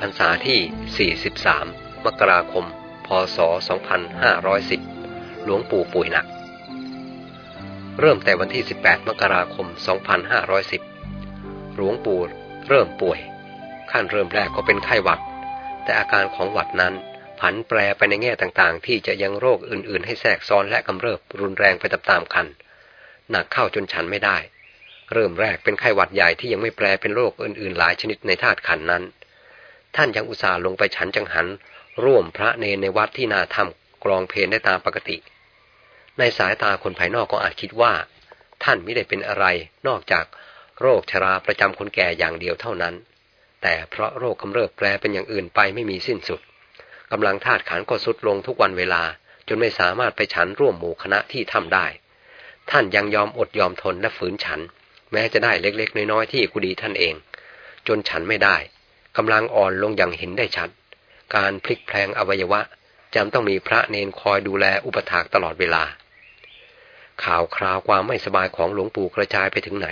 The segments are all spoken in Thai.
พรรษาที่ 43 มกราคม พศ 2510 หลวงปู่ป่วยหนัก เริ่มแต่วันที่ 18 มกราคม 2510 หลวงปู่เริ่มป่วย ขั้นเริ่มแรกก็เป็นไข้หวัด แต่อาการของหวัดนั้นผันแปรไปในแง่ต่างๆ ที่จะยังโรคอื่นๆ ให้แทรกซ้อนและกำเริบรุนแรงไปตามๆกัน หนักเข้าจนฉันไม่ได้ เริ่มแรกเป็นไข้หวัดใหญ่ที่ยังไม่แปรเป็นโรคอื่นๆ หลายชนิดในธาตุขันนั้น ท่านยังอุตส่าห์ลงไปฉันจังหัน ร่วมพระเนในวัดที่นาทำกรองเพลได้ตามปกติ ในสายตาคนภายนอกก็อาจคิดว่า ท่านไม่ได้เป็นอะไรนอกจากโรคชราประจำคนแก่อย่างเดียวเท่านั้น แต่เพราะโรคกำเริบแปรเป็นอย่างอื่นไปไม่มีสิ้นสุดกำลังธาตุขันก็สุดลงทุกวันเวลา จนไม่สามารถไปฉันร่วมหมู่คณะที่ทำได้ ท่านยังยอมอดยอมทนและฝืนฉัน แม้จะได้เล็กๆ น้อยๆที่กุดีท่านเอง จนฉันไม่ได้ กำลังอ่อนลงอย่างเห็นได้ชัด การพลิกแพลงอวัยวะจำต้องมีพระเนนคอยดูแลอุปถากตลอดเวลา ข่าวคราวความไม่สบายของหลวงปู่กระจายไปถึงไหน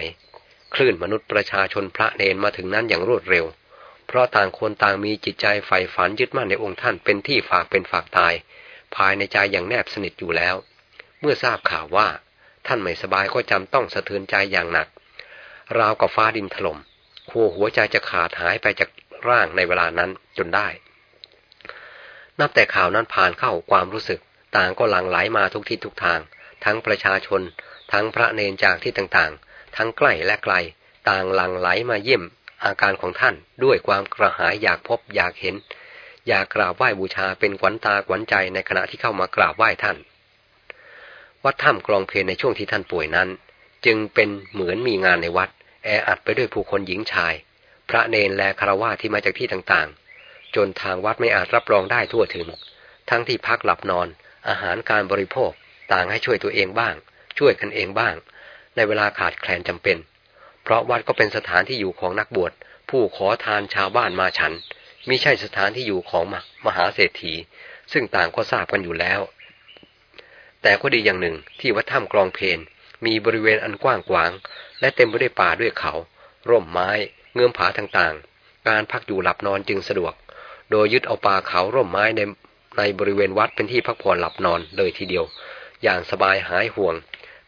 คลื่นมนุษย์ประชาชนพระเนนมาถึงนั้นอย่างรวดเร็ว เพราะต่างคนต่างมีจิตใจใฝ่ฝันยึดมั่นในองค์ท่านเป็นที่ฝากเป็นฝากตาย ภายในใจอย่างแนบสนิทอยู่แล้ว เมื่อทราบข่าวว่า ท่านไม่สบายก็จำต้องสะเทือนใจอย่างหนัก ราวกับฟ้าดินถลม่มขั้วหัวใจจะขาดหายไปจาก ร่างในเวลานั้นจนได้ นับแต่ข่าวนั้นผ่านเข้าความรู้สึก ต่างก็หลั่งไหลมาทุกทิศทุกทาง ทั้งประชาชน ทั้งพระเนนจากที่ต่างๆ ทั้งใกล้และไกล ต่างหลั่งไหลมาเยี่ยมอาการของท่านด้วยความกระหายอยากพบอยากเห็น อยากกราบไหว้บูชาเป็นขวัญตาขวัญใจในขณะที่เข้ามากราบไหว้ท่าน วัดถ้ำกรองเพลในช่วงที่ท่านป่วยนั้น จึงเป็นเหมือนมีงานในวัด แออัดไปด้วยผู้คนหญิงชาย พระเนนและคารวะที่มาจากที่ต่างๆ จนทางวัดไม่อาจรับรองได้ทั่วถึง ทั้งที่พักหลับนอน อาหารการบริโภค ต่างให้ช่วยตัวเองบ้าง ช่วยกันเองบ้าง ในเวลาขาดแคลนจำเป็น เพราะวัดก็เป็นสถานที่อยู่ของนักบวช ผู้ขอทานชาวบ้านมาฉันมิใช่สถานที่อยู่ของมหาเศรษฐี ซึ่งต่างก็ทราบกันอยู่แล้ว แต่ก็ดีอย่างหนึ่งที่วัดถ้ำกรองเพนมีบริเวณอันกว้างขวาง และเต็มไปด้วยป่าด้วยเขา ร่มไม้ เงื่อมผาต่างๆ การพักอยู่หลับนอนจึงสะดวก โดยยึดเอาป่าเขาร่มไม้ในในบริเวณวัดเป็นที่พักผ่อนหลับนอนเลยทีเดียว อย่างสบายหายห่วง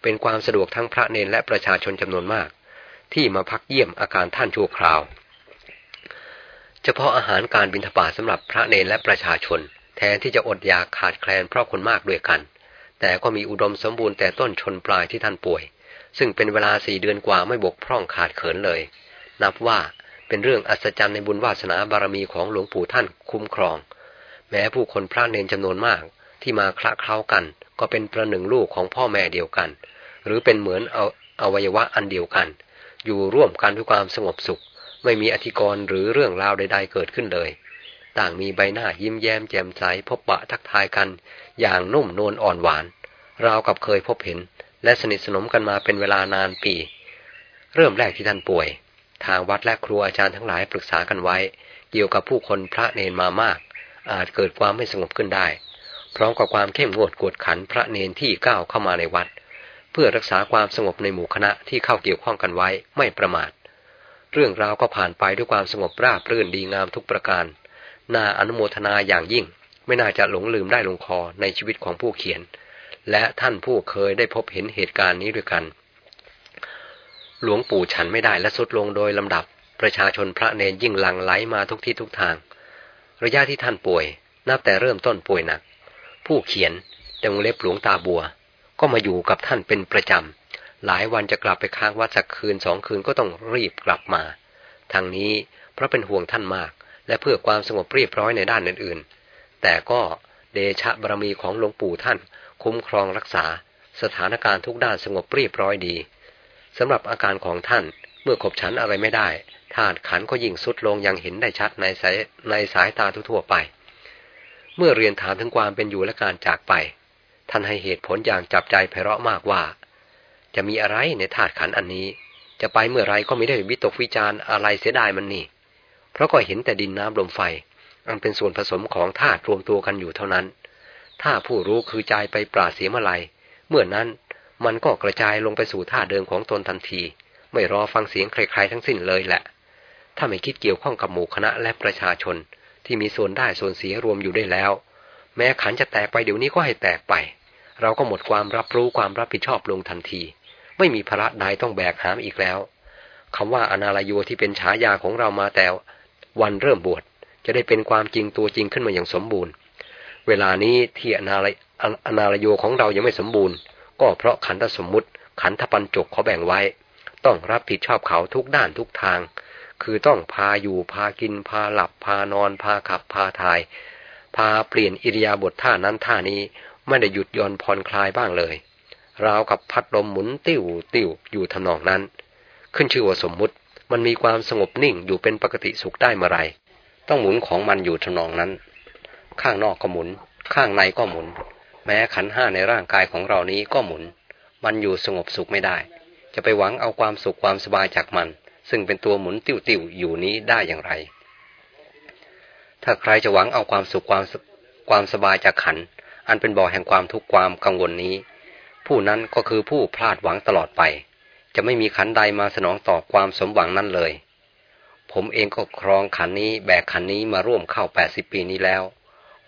เป็นความสะดวกทั้งพระเนนและประชาชนจำนวนมาก ที่มาพักเยี่ยมอาการท่านชั่วคราว เฉพาะอาหารการบิณฑบาตสำหรับพระเนรและประชาชน แทนที่จะอดอยากขาดแคลนเพราะคนมากด้วยกัน แต่ก็มีอุดมสมบูรณ์แต่ต้นชนปลายที่ท่านป่วย ซึ่งเป็นเวลาสี่เดือนกว่าไม่บกพร่องขาดเขินเลย นับว่าเป็นเรื่องอัศจรรย์ในบุญวาสนาบารมีของหลวงปู่ท่านคุ้มครอง แม้ผู้คนพระเนรจำนวนมากที่มาคละเคล้ากัน ก็เป็นประหนึ่งลูกของพ่อแม่เดียวกัน หรือเป็นเหมือนเอาอวัยวะอันเดียวกัน อยู่ร่วมกันด้วยความสงบสุข ไม่มีอธิกรณ์หรือเรื่องราวใด ๆ เกิดขึ้นเลย ต่างมีใบหน้ายิ้มแย้มแจ่มใสพบปะทักทายกัน อย่างนุ่มนวลอ่อนหวาน ราวกับเคยพบเห็น และสนิทสนมกันมาเป็นเวลานานปี เริ่มแรกที่ท่านป่วย ทางวัดและครูอาจารย์ทั้งหลายปรึกษากันไว้ เกี่ยวกับผู้คนพระเนนมามาก อาจเกิดความไม่สงบขึ้นได้ พร้อมกับความเข้มงวดกวดขันพระเนนที่ก้าวเข้ามาในวัด เพื่อรักษาความสงบในหมู่คณะที่เข้าเกี่ยวข้องกันไว้ไม่ประมาท เรื่องราวก็ผ่านไปด้วยความสงบราบรื่นดีงามทุกประการ น่าอนุโมทนาอย่างยิ่ง ไม่น่าจะหลงลืมได้ลงคอในชีวิตของผู้เขียน และท่านผู้เคยได้พบเห็นเหตุการณ์นี้ด้วยกัน หลวงปู่ฉันไม่ได้และสุดลงโดยลำดับ ประชาชนพระเนรยิ่งหลั่งไหลมาทุกที่ทุกทาง ระยะที่ท่านป่วย นับแต่เริ่มต้นป่วยหนัก ผู้เขียนจงเล็บหลวงตาบัว ก็มาอยู่กับท่านเป็นประจำ หลายวันจะกลับไปค้างวัดสักคืนสองคืนก็ต้องรีบกลับมา ทางนี้เพราะเป็นห่วงท่านมาก และเพื่อความสงบเรียบร้อยในด้านอื่นๆ แต่ก็เดชะบารมีของหลวงปู่ท่าน คุ้มครองรักษา สถานการณ์ทุกด้านสงบเรียบร้อยดี สำหรับอาการของท่านเมื่อขบฉันอะไรไม่ได้ธาตุขันก็ยิ่งสุดลงยังเห็นได้ชัดในสายในสายตาทั่วไป เมื่อเรียนถามถึงความเป็นอยู่และการจากไป ท่านให้เหตุผลอย่างจับใจไพเราะมากว่า จะมีอะไรในธาตุขันอันนี้ จะไปเมื่อไรก็ไม่ได้วิตกวิจารอะไรเสียดายมันนี่ เพราะก็เห็นแต่ดินน้ำลมไฟ อันเป็นส่วนผสมของธาตุรวมตัวกันอยู่เท่านั้น ถ้าผู้รู้คือใจไปปราศเสียเมื่อไรเมื่อนั้น มันก็กระจายลงไปสู่ธาเดิมของตนทันที ไม่รอฟังเสียงใครๆทั้งสิ้นเลยแหละ ถ้าไม่คิดเกี่ยวข้องกับหมู่คณะและประชาชน ที่มีส่วนได้ส่วนเสียรวมอยู่ได้แล้ว แม้ขันจะแตกไปเดี๋ยวนี้ก็ให้แตกไป เราก็หมดความรับรู้ความรับผิดชอบลงทันที ไม่มีภาระใดต้องแบกหามอีกแล้วคำว่าอนาลโยที่เป็นฉายาของเรามาแต่วันเริ่มบวชจะได้เป็นความจริงตัวจริงขึ้นมาอย่างสมบูรณ์ เวลานี้ที่อนาลอนาลโยของเรายังไม่สมบูรณ์ ก็เพราะขันธสมมุติ ขันธปัญจกเขาแบ่งไว้ ต้องรับผิดชอบเขาทุกด้านทุกทาง คือต้องพาอยู่พากินพาหลับพานอน พาขับพาทาย พาเปลี่ยนอิริยาบถท่านั้นท่านี้ไม่ได้หยุดย่อนผ่อนคลายบ้างเลย ราวกับพัดลมหมุนติ้วติ้วอยู่ทำนองนั้น ขึ้นชื่อว่าสมมุติมันมีความสงบนิ่งอยู่เป็นปกติสุขได้เมื่อไร ต้องหมุนของมันอยู่ทำนองนั้น ข้างนอกก็หมุน ข้างในก็หมุน แม้ขันห้าในร่างกายของเรานี้ก็หมุน มันอยู่สงบสุขไม่ได้ จะไปหวังเอาความสุขความสบายจากมัน ซึ่งเป็นตัวหมุนติ้วติ้วอยู่นี้ได้อย่างไร ถ้าใครจะหวังเอาความสุขความความสบายจากขัน อันเป็นบ่อแห่งความทุกข์ความกังวลนี้ ผู้นั้นก็คือผู้พลาดหวังตลอดไป จะไม่มีขันใดมาสนองตอบความสมหวังนั้นเลย ผมเองก็ครองขันนี้แบกขันนี้มาร่วมเข้าแปดสิบปีนี้แล้ว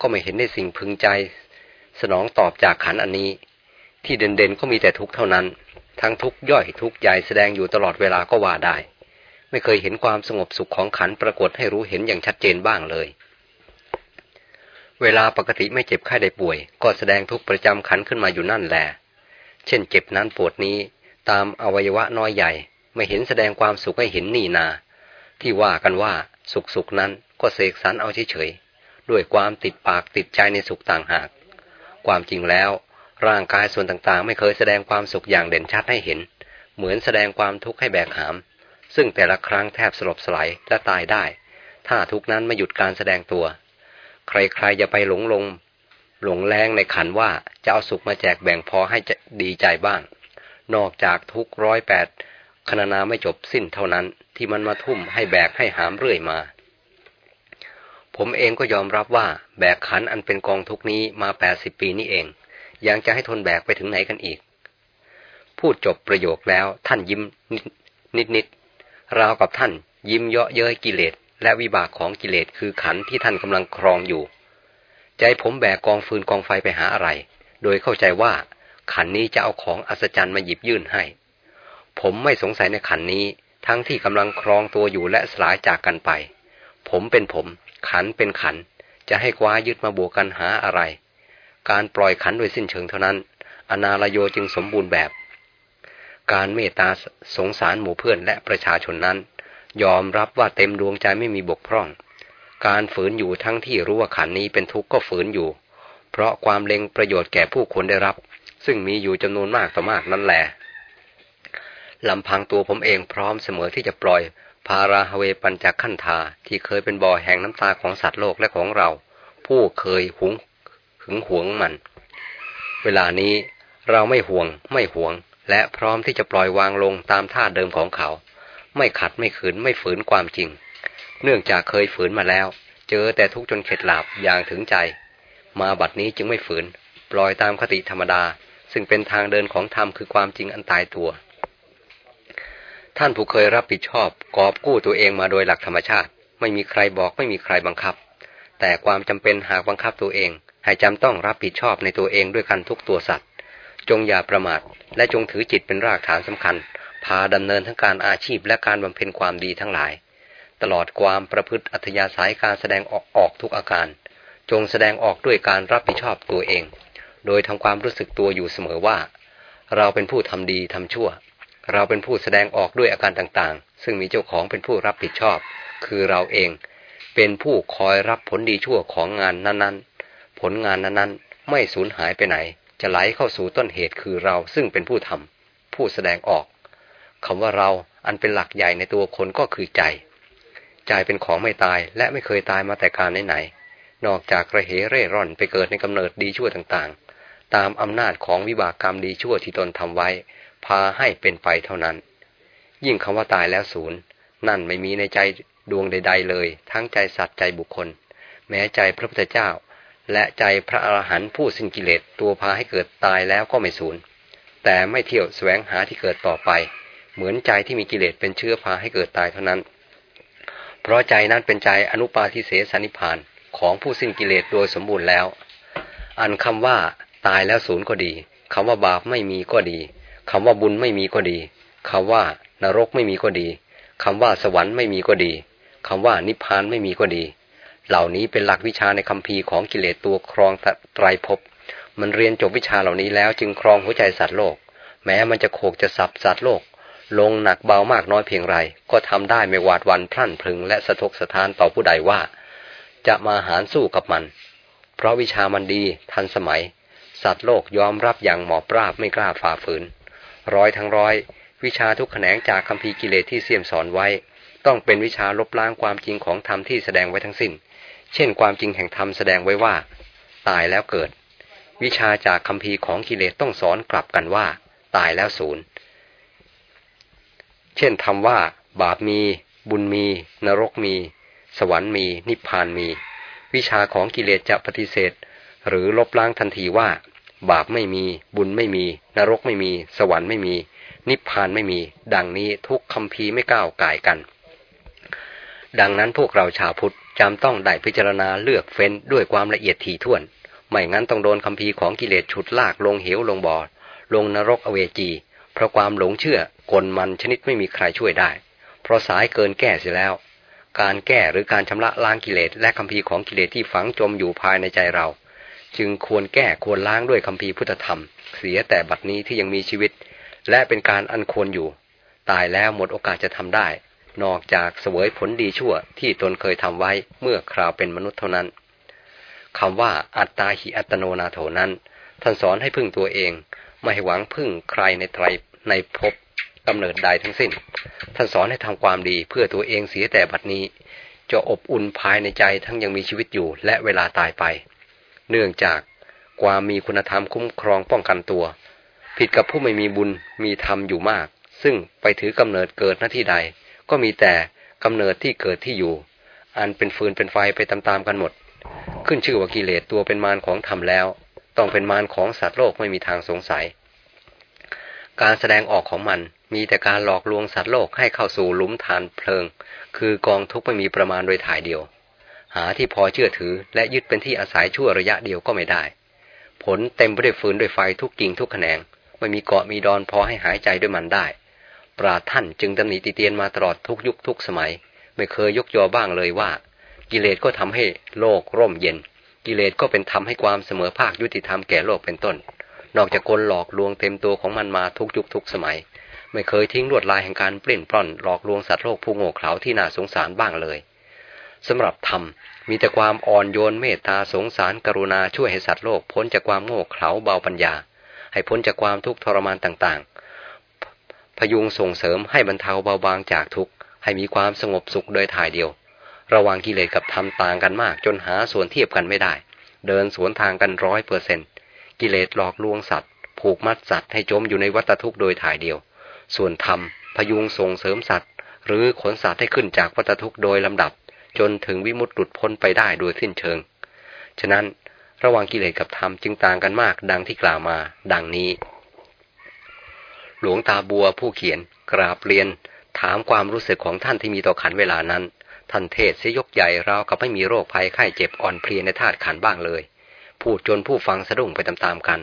ก็ไม่เห็นได้สิ่งพึงใจ สนองตอบจากขันอันนี้ ที่เด่นๆก็มีแต่ทุกเท่านั้น ทั้งทุกย่อยทุกใหญ่แสดงอยู่ตลอดเวลาก็ว่าได้ ไม่เคยเห็นความสงบสุขของขันปรากฏให้รู้เห็นอย่างชัดเจนบ้างเลย เวลาปกติไม่เจ็บไข้ได้ป่วย ก็แสดงทุกประจำขันขึ้นมาอยู่นั่นแหละเช่น เจ็บนั้นปวดนี้ ตามอวัยวะน้อยใหญ่ ไม่เห็นแสดงความสุขให้เห็นนี่นา ที่ว่ากันว่าสุขสุขนั้นก็เสกสรรเอาเฉยๆด้วยความติดปากติดใจในสุขต่างหาก ความจริงแล้ว ร่างกายส่วนต่างๆ ไม่เคยแสดงความสุขอย่างเด่นชัดให้เห็น เหมือนแสดงความทุกข์ให้แบกหาม ซึ่งแต่ละครั้งแทบสลบสลายและตายได้ ถ้าทุกนั้นไม่หยุดการแสดงตัว ใครๆจะไปหลงลง หลงแรงในขันว่าจะเอาสุขมาแจกแบ่งพอให้ดีใจบ้าง นอกจากทุกร้อยแปดคณนาไม่จบสิ้นเท่านั้นที่มันมาทุ่มให้แบกให้หามเรื่อยมา ผมเองก็ยอมรับว่าแบกขันอันเป็นกองทุกนี้มาแปดสิบปีนี้เอง ยังจะให้ทนแบกไปถึงไหนกันอีก พูดจบประโยคแล้วท่านยิ้มนิดนิดราวกับท่านยิ้มเยาะเย้ยกิเลส และวิบากของกิเลสคือขันที่ท่านกำลังครองอยู่ ใจผมแบกกองฟืนกองไฟไปหาอะไร โดยเข้าใจว่าขันนี้จะเอาของอัศจรรย์มาหยิบยื่นให้ ผมไม่สงสัยในขันนี้ ทั้งที่กำลังครองตัวอยู่และสลายจากกันไป ผมเป็นผม ขันเป็นขัน จะให้คว้ายึดมาบวกกันหาอะไร การปล่อยขันโดยสิ้นเชิงเท่านั้น อนาลโยจึงสมบูรณ์แบบ การเมตตาสงสารหมู่เพื่อนและประชาชนนั้น ยอมรับว่าเต็มดวงใจไม่มีบกพร่อง การฝืนอยู่ทั้งที่รู้ว่าขันนี้เป็นทุกข์ก็ฝืนอยู่ เพราะความเล็งประโยชน์แก่ผู้คนได้รับ ซึ่งมีอยู่จำนวนมากต่อมากนั่นแหละลำพังตัวผมเองพร้อมเสมอที่จะปล่อย พาราฮเวปัญจขันธาที่เคยเป็นบ่อแห่งน้ำตาของสัตว์โลกและของเรา ผู้เคยหุงหึงหวงมัน เวลานี้เราไม่ห่วงไม่หวง และพร้อมที่จะปล่อยวางลงตามท่าเดิมของเขา ไม่ขัดไม่ขืนไม่ฝืนความจริง เนื่องจากเคยฝืนมาแล้ว เจอแต่ทุกจนเข็ดหลาบอย่างถึงใจ มาบัดนี้จึงไม่ฝืน ปล่อยตามคติธรรมดา ซึ่งเป็นทางเดินของธรรมคือความจริงอันตายตัว ท่านผู้เคยรับผิดชอบกอบกู้ตัวเองมาโดยหลักธรรมชาติ ไม่มีใครบอกไม่มีใครบังคับ แต่ความจำเป็นหากบังคับตัวเอง ให้จำต้องรับผิดชอบในตัวเองด้วยกันทุกตัวสัตว์ จงอย่าประมาท และจงถือจิตเป็นรากฐานสำคัญ พาดำเนินทั้งการอาชีพและการบำเพ็ญความดีทั้งหลาย ตลอดความประพฤติอัธยาศัยการแสดงออกออกทุกอาการ จงแสดงออกด้วยการรับผิดชอบตัวเอง โดยทำความรู้สึกตัวอยู่เสมอว่า เราเป็นผู้ทำดีทำชั่ว เราเป็นผู้แสดงออกด้วยอาการต่างๆ ซึ่งมีเจ้าของเป็นผู้รับผิดชอบ คือเราเอง เป็นผู้คอยรับผลดีชั่วของงานนั้นๆ ผลงานนั้นๆ ไม่สูญหายไปไหน จะไหลเข้าสู่ต้นเหตุคือเราซึ่งเป็นผู้ทำผู้แสดงออกคำว่าเราอันเป็นหลักใหญ่ในตัวคนก็คือใจ ใจเป็นของไม่ตายและไม่เคยตายมาแต่การไหนๆนอกจากกระเหเร่ร่อนไปเกิดในกำเนิดดีชั่วต่างๆ ตามอำนาจของวิบากกรรมดีชั่วที่ตนทำไว้ พาให้เป็นไปเท่านั้น ยิ่งคำว่าตายแล้วศูนย์ นั่นไม่มีในใจดวงใด ๆ เลย ทั้งใจสัตว์ใจบุคคล แม้ใจพระพุทธเจ้า และใจพระอรหันต์ผู้สิ้นกิเลสตัวพาให้เกิดตายแล้วก็ไม่สูญแต่ไม่เที่ยวแสวงหาที่เกิดต่อไป เหมือนใจที่มีกิเลสเป็นเชื้อพาให้เกิดตายเท่านั้น เพราะใจนั้นเป็นใจอนุปาทิเสสนิพานของผู้สิ้นกิเลสโดยสมบูรณ์แล้ว อันคำว่าตายแล้วศูนย์ก็ดีคำว่าบาปไม่มีก็ดี คำว่าบุญไม่มีก็ดีคำว่านรกไม่มีก็ดีคำว่าสวรรค์ไม่มีก็ดีคำว่านิพพานไม่มีก็ดี เหล่านี้เป็นหลักวิชาในคำพีของกิเลสตัวครองไตรภพมันเรียนจบวิชาเหล่านี้แล้วจึงครองหัวใจสัตว์โลก แม้มันจะโขกจะสับสัตว์โลก ลงหนักเบามากน้อยเพียงไร ก็ทำได้ไม่หวาดวันพลั่นพลึงและสะทกสะท้านต่อผู้ใดว่า จะมาหารสู้กับมัน เพราะวิชามันดีทันสมัย สัตว์โลกยอมรับอย่างหมอบราบไม่กล้าฝ่าฝืน ร้อยทั้งร้อย วิชาทุกแขนงจากคำพีกิเลสที่เสี่ยมสอนไว้ ต้องเป็นวิชาลบล้างความจริงของธรรมที่แสดงไว้ทั้งสิ้น เช่นความจริงแห่งธรรมแสดงไว้ว่า ตายแล้วเกิด วิชาจากคำพีของกิเลสต้องสอนกลับกันว่า ตายแล้วศูนย์เช่นทำว่า บาปมี บุญมี นรกมี สวรรค์มี นิพพานมี วิชาของกิเลสจะปฏิเสธ หรือลบล้างทันทีว่า บาปไม่มี บุญไม่มี นรกไม่มี สวรรค์ไม่มี นิพพานไม่มี ดังนี้ทุกคำพีไม่ก้าวไก่กัน ดังนั้นพวกเราชาวพุทธจำต้องได้พิจารณาเลือกเฟ้นด้วยความละเอียดถี่ถ้วน ไม่งั้นต้องโดนคำพีของกิเลสฉุดลากลงเหวลงบ่อลงนรกอเวจี เพราะความหลงเชื่อกลมันชนิดไม่มีใครช่วยได้ เพราะสายเกินแก้เสียแล้ว การแก้หรือการชำระล้างกิเลสและคำพีของกิเลสที่ฝังจมอยู่ภายในใจเรา จึงควรแก้ควรล้างด้วยคำพีพุทธธรรม เสียแต่บัดนี้ที่ยังมีชีวิต และเป็นการอันควรอยู่ ตายแล้วหมดโอกาสจะทำได้ นอกจากเสวยผลดีชั่วที่ตนเคยทำไว้เมื่อคราวเป็นมนุษย์เท่านั้นคำว่าอัตตาหิอัตโนนาโถนั้น ท่านสอนให้พึ่งตัวเอง ไม่ให้หวังพึ่งใครในไตรในภพกำเนิดใดทั้งสิ้น ท่านสอนให้ทำความดีเพื่อตัวเองเสียแต่บัดนี้ จะอบอุ่นภายในใจทั้งยังมีชีวิตอยู่และเวลาตายไป เนื่องจากความมีคุณธรรมคุ้มครองป้องกันตัว ผิดกับผู้ไม่มีบุญมีธรรมอยู่มาก ซึ่งไปถือกำเนิดเกิดหน้าที่ใด ก็มีแต่กำเนิดที่เกิดที่อยู่ อันเป็นฟืนเป็นไฟไปตามๆกันหมด ขึ้นชื่อว่ากิเลสตัวเป็นมารของธรรมแล้ว ต้องเป็นมารของสัตว์โลกไม่มีทางสงสัย การแสดงออกของมันมีแต่การหลอกลวงสัตว์โลกให้เข้าสู่หลุมฐานเพลิง คือกองทุกข์ไม่มีประมาณโดยถ่ายเดียว หาที่พอเชื่อถือ และยึดเป็นที่อาศัยชั่วระยะเดียวก็ไม่ได้ ผลเต็มไปด้วยฟืนด้วยไฟทุกกิ่งทุกแขนง ไม่มีเกาะมีดอนพอให้หายใจด้วยมันได้ ปราท่านจึงตำหนิติเตียนมาตลอดทุกยุคทุกสมัย ไม่เคยยกยอบ้างเลยว่า กิเลสก็ทำให้โลกร่มเย็น กิเลสก็เป็นทำให้ความเสมอภาคยุติธรรมแก่โลกเป็นต้น นอกจากคนหลอกลวงเต็มตัวของมันมาทุกยุคทุกสมัย ไม่เคยทิ้งลวดลายแห่งการปลิ้นปล้อนหลอกลวงสัตว์โลกผู้โง่เขลาที่น่าสงสารบ้างเลย สำหรับธรรมมีแต่ความอ่อนโยนเมตตาสงสารกรุณาช่วยให้สัตว์โลก พ้นจากความโง่เขลาเบาปัญญา ให้พ้นจากความทุกข์ทรมานต่างๆ พยุงส่งเสริมให้บรรเทาเบาบางจากทุกข์ให้มีความสงบสุขโดยถ่ายเดียว ระหว่างกิเลสกับธรรมต่างกันมาก จนหาส่วนเทียบกันไม่ได้ เดินสวนทางกันร้อยเปอร์เซนกิเลสหลอกลวงสัตว์ ผูกมัดสัตว์ให้จมอยู่ในวัฏทุกข์โดยถ่ายเดียว ส่วนธรรมพยุงส่งเสริมสัตว์ หรือขนสัตว์ให้ขึ้นจากวัฏทุกข์โดยลำดับ จนถึงวิมุตติหลุดพ้นไปได้โดยสิ้นเชิง ฉะนั้นระหว่างกิเลสกับธรรมจึงต่างกันมากดังที่กล่าวมา ดังนี้ หลวงตาบัวผู้เขียนกราบเรียน ถามความรู้สึกของท่านที่มีต่อขันเวลานั้น ท่านเทศเสยกใหญ่ราวกับไม่มีโรคภัยไข้เจ็บอ่อนเพลียในธาตุขันบ้างเลย พูดจนผู้ฟังสะดุ้งไปตามๆกัน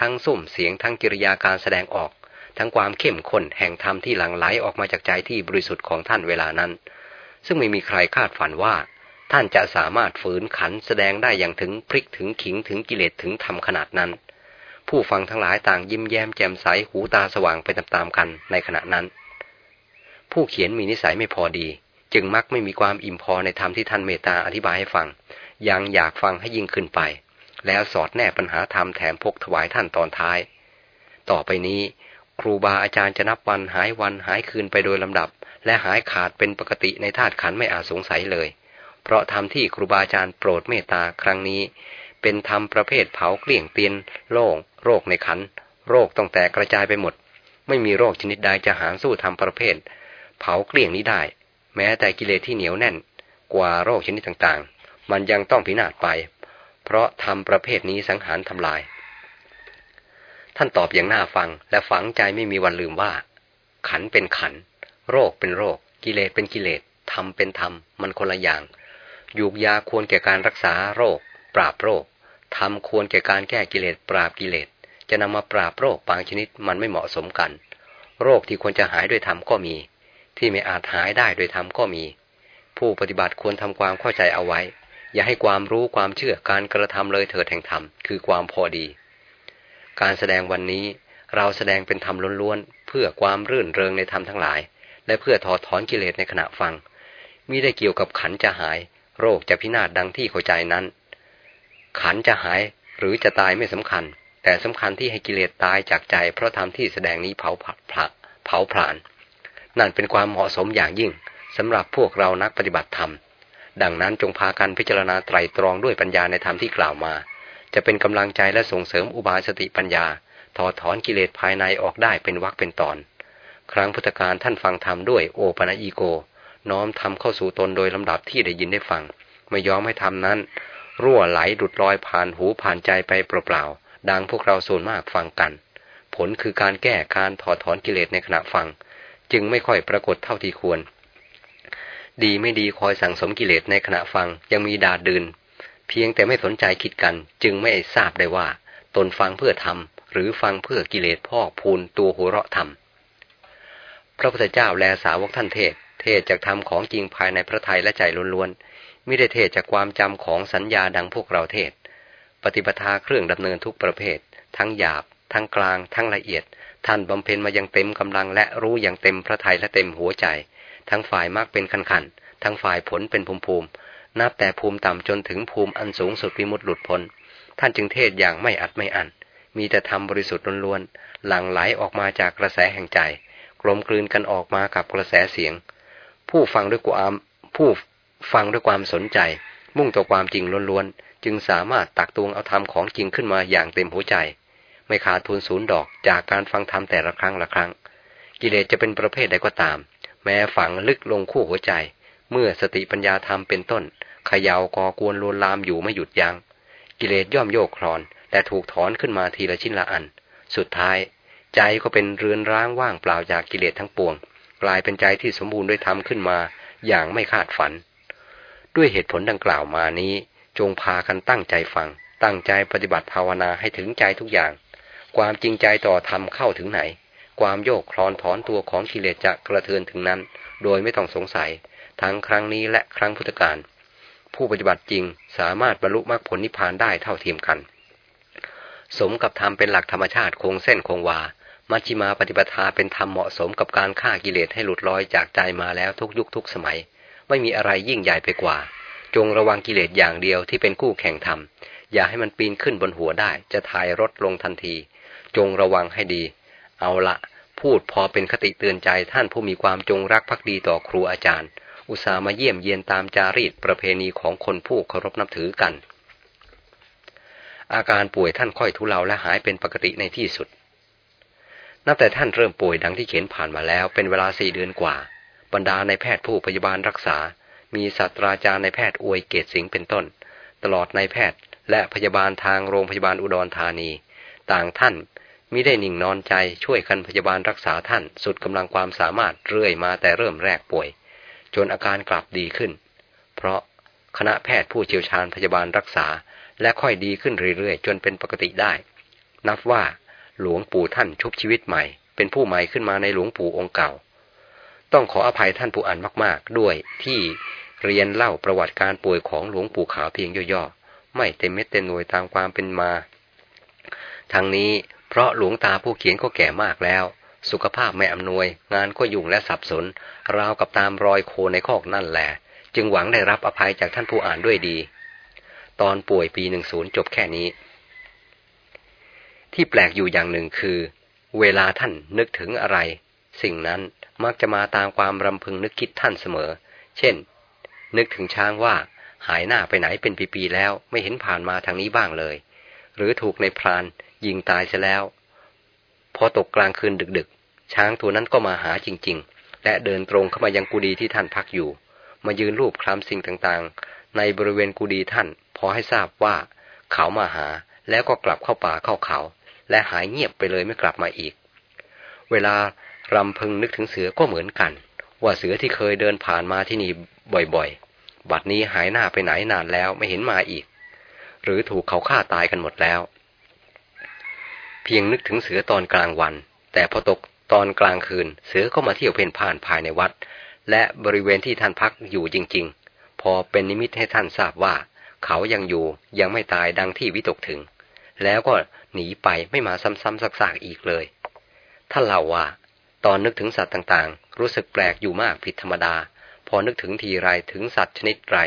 ทั้งสุ่มเสียงทั้งกิริยาการแสดงออก ทั้งความเข้มข้นแห่งธรรมที่หลั่งไหลออกมาจากใจที่บริสุทธิ์ของท่านเวลานั้น ซึ่งไม่มีใครคาดฝันว่า ท่านจะสามารถฝืนขันแสดงได้อย่างถึงพริกถึงขิงถึงกิเลสถึงธรรมขนาดนั้น ผู้ฟังทั้งหลายต่างยิ้มแย้มแจ่มใสหูตาสว่างไปตามๆกันในขณะนั้น ผู้เขียนมีนิสัยไม่พอดี จึงมักไม่มีความอิ่มพอในธรรมที่ท่านเมตตาอธิบายให้ฟัง ยังอยากฟังให้ยิ่งขึ้นไป แล้วสอดแนบปัญหาธรรมแถมพกถวายท่านตอนท้าย ต่อไปนี้ครูบาอาจารย์จะนับวันหายวันหายคืนไปโดยลำดับ และหายขาดเป็นปกติในธาตุขันไม่อาจสงสัยเลย เพราะธรรมที่ครูบาอาจารย์โปรดเมตตาครั้งนี้ เป็นธรรมประเภทเผาเกลี้ยงเตียนโล่งโรคในขันโรคต้องแตกกระจายไปหมด ไม่มีโรคชนิดใดจะหาสู้ธรรมประเภท เผาเกลี้ยงนี้ได้ แม้แต่กิเลสที่เหนียวแน่น กว่าโรคชนิดต่างๆ มันยังต้องพินาศไป เพราะทำประเภทนี้สังหารทำลาย ท่านตอบอย่างน่าฟังและฝังใจไม่มีวันลืมว่า ขันเป็นขัน โรคเป็นโรค กิเลสเป็นกิเลสธรรมเป็นธรรม มันคนละอย่าง ยูกยาควรแก่การรักษาโรค ปราบโรคธรรมควรแก่การแก้กิเลสปราบกิเลสจะนำมาปราบโรคบางชนิดมันไม่เหมาะสมกัน โรคที่ควรจะหายด้วยธรรมก็มี ที่ไม่อาจหายได้โดยธรรมก็มี ผู้ปฏิบัติควรทำความเข้าใจเอาไว้ อย่าให้ความรู้ความเชื่อการกระทำเลยเถิดแห่งธรรมคือความพอดี การแสดงวันนี้เราแสดงเป็นธรรมล้วนๆเพื่อความรื่นเริงในธรรมทั้งหลาย และเพื่อถอดถอนกิเลสในขณะฟังมิได้เกี่ยวกับขันจะหาย โรคจะพินาศดังที่เข้าใจนั้น ขันจะหายหรือจะตายไม่สำคัญ แต่สำคัญที่ให้กิเลสตายจากใจ เพราะธรรมที่แสดงนี้เผาผละเผาผลาญนั่นเป็นความเหมาะสมอย่างยิ่งสำหรับพวกเรานักปฏิบัติธรรม ดังนั้นจงพากันพิจารณาไตรตรองด้วยปัญญาในธรรมที่กล่าวมา จะเป็นกำลังใจและส่งเสริมอุบายสติปัญญาถอดถอนกิเลสภายในออกได้เป็นวักเป็นตอน ครั้งพุทธการท่านฟังธรรมด้วยโอปะอีโก น้อมทำเข้าสู่ตนโดยลำดับที่ได้ยินได้ฟัง ไม่ยอมให้ทำนั้น รั่วไหลดุดลอยผ่านหูผ่านใจไปเปล่าๆดังพวกเราส่วนมากฟังกัน ผลคือการแก้การถอดถอนกิเลสในขณะฟัง จึงไม่ค่อยปรากฏเท่าที่ควร ดีไม่ดีคอยสั่งสมกิเลสในขณะฟังยังมีดาดืนเพียงแต่ไม่สนใจคิดกัน จึงไม่ทราบได้ว่า ตนฟังเพื่อทำหรือฟังเพื่อกิเลสพอกพูนตัวหัวเราะธรรม พระพุทธเจ้าแลสาวกท่านเทศ เทศจากธรรมของจริงภายในพระทัยและใจล้วนๆไม่ได้เทศจากความจำของสัญญาดังพวกเราเทศ ปฏิปทาเครื่องดำเนินทุกประเภท ทั้งหยาบ ทั้งกลาง ทั้งละเอียด ท่านบำเพ็ญมายังเต็มกำลังและรู้อย่างเต็มพระทัยและเต็มหัวใจ ทั้งฝ่ายมากเป็นขันขันทั้งฝ่ายผลเป็นภูมิภูมิ นับแต่ภูมิต่ำจนถึงภูมิอันสูงสุดวิมุตติหลุดพ้น ท่านจึงเทศอย่างไม่อัดไม่อั้นมีแต่ธรรมบริสุทธิ์ล้วนๆหลั่งไหลออกมาจากกระแสแห่งใจ กลมกลืนกันออกมากับกระแสเสียง ผู้ฟังด้วยความผู้ฟังด้วยความสนใจ มุ่งต่อความจริงล้วนๆ จึงสามารถตักตวงเอาธรรมของจริงขึ้นมาอย่างเต็มหัวใจ ไม่ขาดทุนศูนย์ดอกจากการฟังธรรมแต่ละครั้งละครั้ง กิเลสจะเป็นประเภทใดก็ตาม แม้ฝังลึกลงคู่หัวใจ เมื่อสติปัญญาธรรมเป็นต้นเขย่าก่อกวนลวนลามอยู่ไม่หยุดยัง้งกิเลสย่อมโยกคลอนแต่ถูกถอนขึ้นมาทีละชิ้นละอัน สุดท้าย ใจก็เป็นเรือนร้างว่างเปล่าจากกิเลสทั้งปวง กลายเป็นใจที่สมบูรณ์ด้วยธรรมขึ้นมาอย่างไม่คาดฝัน ด้วยเหตุผลดังกล่าวมานี้ จงพากันตั้งใจฟัง ตั้งใจปฏิบัติภาวนาให้ถึงใจทุกอย่าง ความจริงใจต่อธรรมเข้าถึงไหน ความโยกคลอนถอนตัวของกิเลสจะกระเทือนถึงนั้น โดยไม่ต้องสงสัย ทั้งครั้งนี้และครั้งพุทธกาลผู้ปฏิบัติจริงสามารถบรรลุมรรคผลนิพพานได้เท่าเทียมกัน สมกับธรรมเป็นหลักธรรมชาติคงเส้นคงวา มัชฌิมาปฏิปทาเป็นธรรมเหมาะสมกับการฆ่ากิเลสให้หลุดลอยจากใจมาแล้วทุกยุคทุกสมัย ไม่มีอะไรยิ่งใหญ่ไปกว่า จงระวังกิเลสอย่างเดียวที่เป็นคู่แข่งธรรม อย่าให้มันปีนขึ้นบนหัวได้ จะถ่ายรถลงทันที จงระวังให้ดี เอาละพูดพอเป็นคติเตือนใจท่านผู้มีความจงรักภักดีต่อครูอาจารย์ อุตส่าห์มาเยี่ยมเยียนตามจารีตประเพณีของคนผู้เคารพนับถือกัน อาการป่วยท่านค่อยทุเลาและหายเป็นปกติในที่สุด นับแต่ท่านเริ่มป่วยดังที่เขียนผ่านมาแล้วเป็นเวลาสี่เดือนกว่า บรรดาในแพทย์ผู้พยาบาลรักษา มีศาสตราจารย์ในแพทย์อวยเกตสิงเป็นต้น ตลอดในแพทย์และพยาบาลทางโรงพยาบาลอุดรธานี ต่างท่านมิได้นิ่งนอนใจช่วยกันพยาบาลรักษาท่าน สุดกำลังความสามารถเรื่อยมาแต่เริ่มแรกป่วย จนอาการกลับดีขึ้น เพราะคณะแพทย์ผู้เชี่ยวชาญพยาบาลรักษา และค่อยดีขึ้นเรื่อยๆ จนเป็นปกติได้ นับว่า หลวงปู่ท่านชุบชีวิตใหม่ เป็นผู้ใหม่ขึ้นมาในหลวงปู่องค์เก่า ต้องขออภัยท่านผู้อ่านมาก ๆ ด้วยที่เรียนเล่าประวัติการป่วยของหลวงปู่ขาวเพียงย่อๆ ไม่เต็มเม็ดเต็มหน่วยตามความเป็นมา ทั้งนี้เพราะหลวงตาผู้เขียนก็แก่มากแล้ว สุขภาพไม่อำนวย งานก็ยุ่งและสับสน ราวกับตามรอยโคในคอกนั่นแหละ จึงหวังได้รับอภัยจากท่านผู้อ่านด้วยดี ตอนป่วยปีหนึ่งศูนย์จบแค่นี้ ที่แปลกอยู่อย่างหนึ่งคือ เวลาท่านนึกถึงอะไร สิ่งนั้นมักจะมาตามความรำพึงนึกคิดท่านเสมอ เช่น นึกถึงช้างว่าหายหน้าไปไหนเป็นปีๆแล้วไม่เห็นผ่านมาทางนี้บ้างเลย หรือถูกในพรานยิงตายซะแล้ว พอตกกลางคืนดึกๆ ช้างตัวนั้นก็มาหาจริงๆ และเดินตรงเข้ามายังกุฏิที่ท่านพักอยู่ มายืนรูปคลำสิ่งต่างๆ ในบริเวณกุฏิท่าน พอให้ทราบว่าเขามาหาแล้วก็กลับเข้าป่าเข้าเขา และหายเงียบไปเลยไม่กลับมาอีก เวลารำพึงนึกถึงเสือก็เหมือนกัน ว่าเสือที่เคยเดินผ่านมาที่นี่บ่อยๆ บัดนี้หายหน้าไปไหนนานแล้วไม่เห็นมาอีก หรือถูกเขาฆ่าตายกันหมดแล้ว เพียงนึกถึงเสือตอนกลางวัน แต่พอตกตอนกลางคืน เสือก็มาเที่ยวเพ่นพ่านภายในวัด และบริเวณที่ท่านพักอยู่จริง ๆ พอเป็นนิมิตให้ท่านทราบว่า เขายังอยู่ยังไม่ตายดังที่วิตกถึง แล้วก็หนีไปไม่มาซ้ำๆซากๆอีกเลยท่านเล่าว่า ตอนนึกถึงสัตว์ต่างๆ รู้สึกแปลกอยู่มากผิดธรรมดา พอนึกถึงทีไรถึงสัตว์ชนิดไร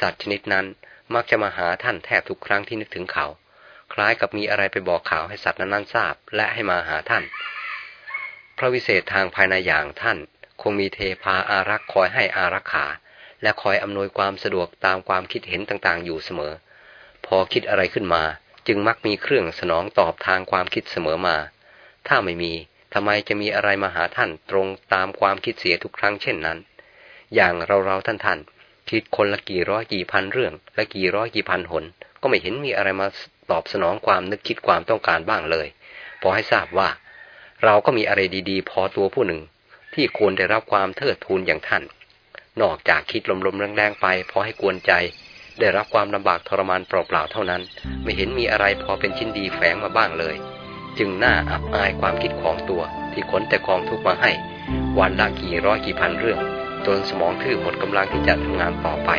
สัตว์ชนิดนั้นมักจะมาหาท่านแทบทุกครั้งที่นึกถึงเขา คล้ายกับมีอะไรไปบอกข่าวให้สัตว์นั้นๆทราบ และให้มาหาท่าน พระวิเศษทางภายในอย่างท่าน คงมีเทพาอารักคอยให้อารักขา และคอยอำนวยความสะดวกตามความคิดเห็นต่างๆ อยู่เสมอ พอคิดอะไรขึ้นมา จึงมักมีเครื่องสนองตอบทางความคิดเสมอมา ถ้าไม่มีทำไมจะมีอะไรมาหาท่านตรงตามความคิดเสียทุกครั้งเช่นนั้น อย่างเราเราท่านท่านคิดคนละกี่ร้อยกี่พันเรื่อง และกี่ร้อยกี่พันหน ก็ไม่เห็นมีอะไรมาตอบสนองความนึกคิดความต้องการบ้างเลย พอให้ทราบว่า เราก็มีอะไรดีๆ พอตัวผู้หนึ่ง ที่ควรได้รับความเทิดทูนอย่างท่าน นอกจากคิดลมๆแรงๆไปพอให้กวนใจ ได้รับความลำบากทรมานเปล่าๆเท่านั้น ไม่เห็นมีอะไรพอเป็นชิ้นดีแฝงมาบ้างเลย จึงน่าอับอายความคิดของตัว ที่ขนแต่กองทุกมาให้ วันละกี่ร้อยกี่พันเรื่องจนสมองทื่อหมดกำลังที่จะทำงานต่อไป